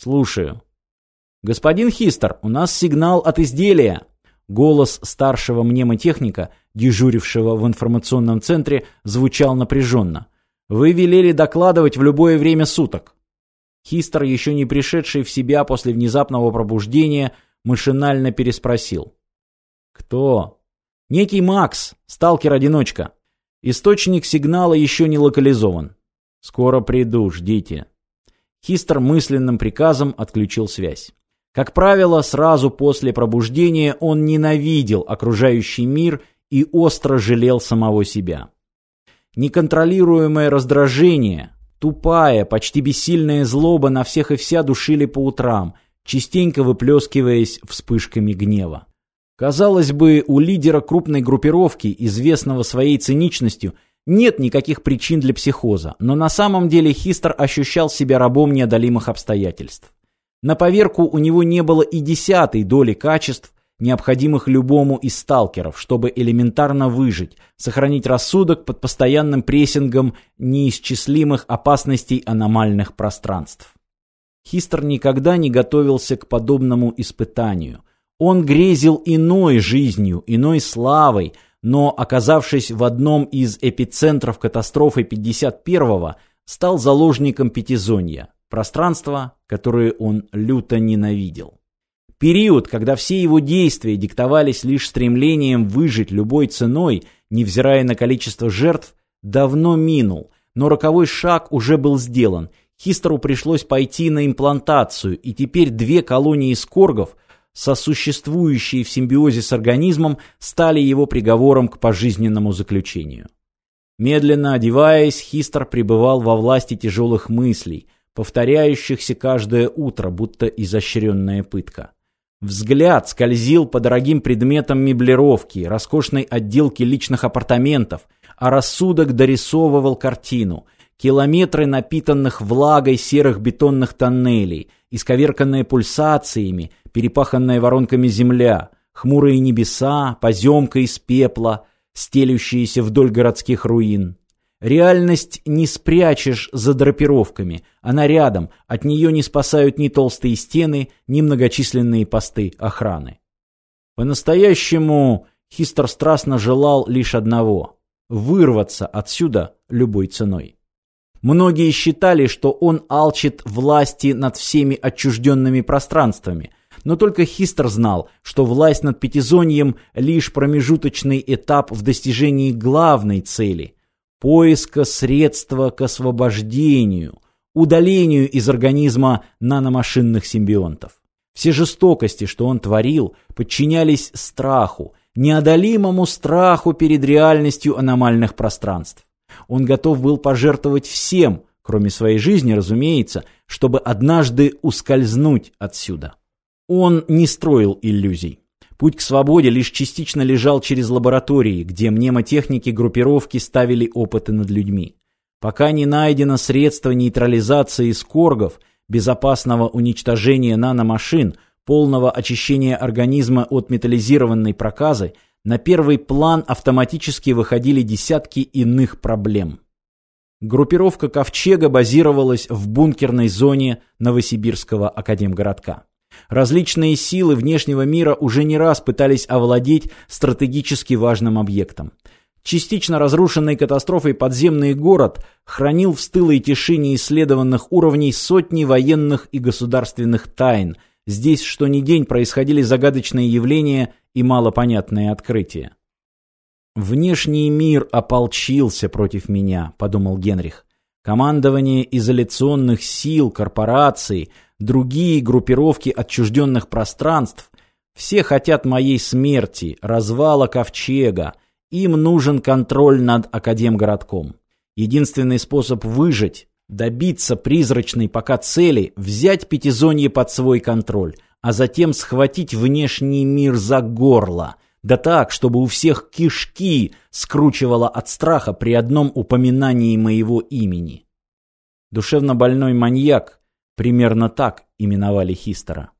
«Слушаю». «Господин Хистер, у нас сигнал от изделия!» Голос старшего мнемотехника, дежурившего в информационном центре, звучал напряженно. «Вы велели докладывать в любое время суток». Хистер, еще не пришедший в себя после внезапного пробуждения, машинально переспросил. «Кто?» «Некий Макс, сталкер-одиночка. Источник сигнала еще не локализован. Скоро приду, ждите». Хистер мысленным приказом отключил связь. Как правило, сразу после пробуждения он ненавидел окружающий мир и остро жалел самого себя. Неконтролируемое раздражение, тупая, почти бессильная злоба на всех и вся душили по утрам, частенько выплескиваясь вспышками гнева. Казалось бы, у лидера крупной группировки, известного своей циничностью, нет никаких причин для психоза, но на самом деле Хистер ощущал себя рабом неодолимых обстоятельств. На поверку у него не было и десятой доли качеств, необходимых любому из сталкеров, чтобы элементарно выжить, сохранить рассудок под постоянным прессингом неисчислимых опасностей аномальных пространств. Хистер никогда не готовился к подобному испытанию. Он грезил иной жизнью, иной славой, но, оказавшись в одном из эпицентров катастрофы 51-го, стал заложником пятизонья. Пространство, которое он люто ненавидел. Период, когда все его действия диктовались лишь стремлением выжить любой ценой, невзирая на количество жертв, давно минул, но роковой шаг уже был сделан. Хистеру пришлось пойти на имплантацию, и теперь две колонии скоргов, сосуществующие в симбиозе с организмом, стали его приговором к пожизненному заключению. Медленно одеваясь, Хистер пребывал во власти тяжелых мыслей – повторяющихся каждое утро, будто изощренная пытка. Взгляд скользил по дорогим предметам меблировки, роскошной отделке личных апартаментов, а рассудок дорисовывал картину. Километры напитанных влагой серых бетонных тоннелей, исковерканные пульсациями, перепаханная воронками земля, хмурые небеса, поземка из пепла, стелющиеся вдоль городских руин. Реальность не спрячешь за драпировками. Она рядом, от нее не спасают ни толстые стены, ни многочисленные посты охраны. По-настоящему Хистер страстно желал лишь одного – вырваться отсюда любой ценой. Многие считали, что он алчит власти над всеми отчужденными пространствами, но только Хистер знал, что власть над Пятизоньем – лишь промежуточный этап в достижении главной цели – поиска средства к освобождению, удалению из организма наномашинных симбионтов. Все жестокости, что он творил, подчинялись страху, неодолимому страху перед реальностью аномальных пространств. Он готов был пожертвовать всем, кроме своей жизни, разумеется, чтобы однажды ускользнуть отсюда. Он не строил иллюзий. Путь к свободе лишь частично лежал через лаборатории, где мнемотехники группировки ставили опыты над людьми. Пока не найдено средство нейтрализации скоргов, безопасного уничтожения наномашин, полного очищения организма от металлизированной проказы, на первый план автоматически выходили десятки иных проблем. Группировка Ковчега базировалась в бункерной зоне Новосибирского академгородка. Различные силы внешнего мира уже не раз пытались овладеть стратегически важным объектом. Частично разрушенный катастрофой подземный город хранил в стылой тишине исследованных уровней сотни военных и государственных тайн. Здесь что ни день происходили загадочные явления и малопонятные открытия. «Внешний мир ополчился против меня», — подумал Генрих. «Командование изоляционных сил, корпораций — другие группировки отчужденных пространств, все хотят моей смерти, развала ковчега, им нужен контроль над Академгородком. Единственный способ выжить, добиться призрачной пока цели, взять Пятизонье под свой контроль, а затем схватить внешний мир за горло, да так, чтобы у всех кишки скручивало от страха при одном упоминании моего имени. Душевно больной маньяк Примерно так именовали Хистера.